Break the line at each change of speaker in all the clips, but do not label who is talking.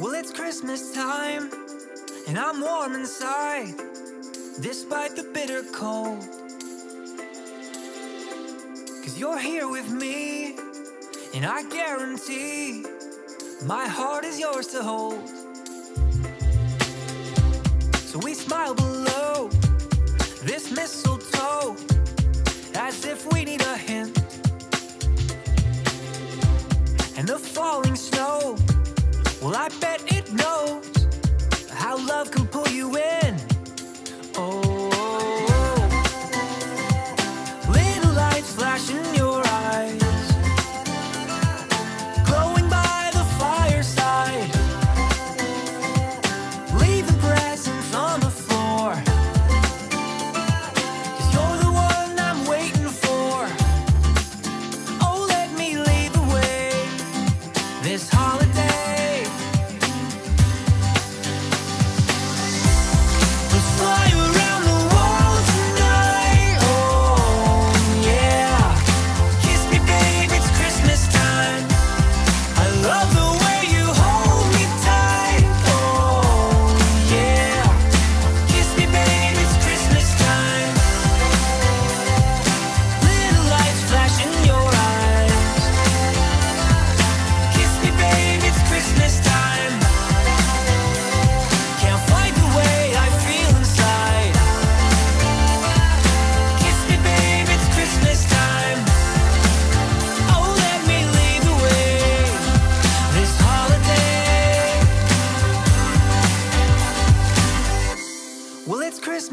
Well, it's Christmas time, and I'm warm inside, despite the bitter cold. Cause you're here with me, and I guarantee my heart is yours to hold. So we smile below this mistletoe as if we need a hint. And the falling snow, well, I bet it knows how love can pull you in.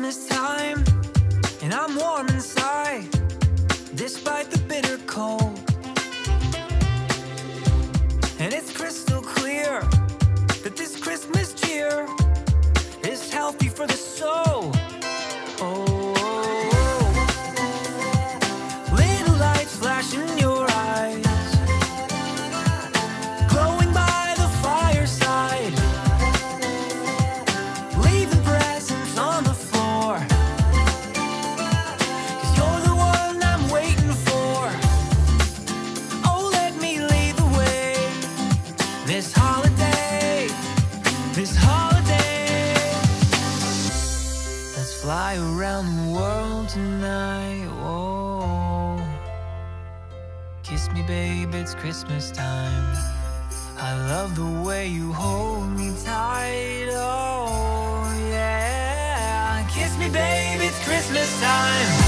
Christmas time, and I'm warm inside, despite the bitter cold. And it's crystal clear that this Christmas cheer is healthy for the soul. This holiday, this holiday. Let's fly around the world tonight. Whoa. Kiss me, babe, it's Christmas time. I love the way you hold me tight. Oh, yeah. Kiss me, babe, it's Christmas time.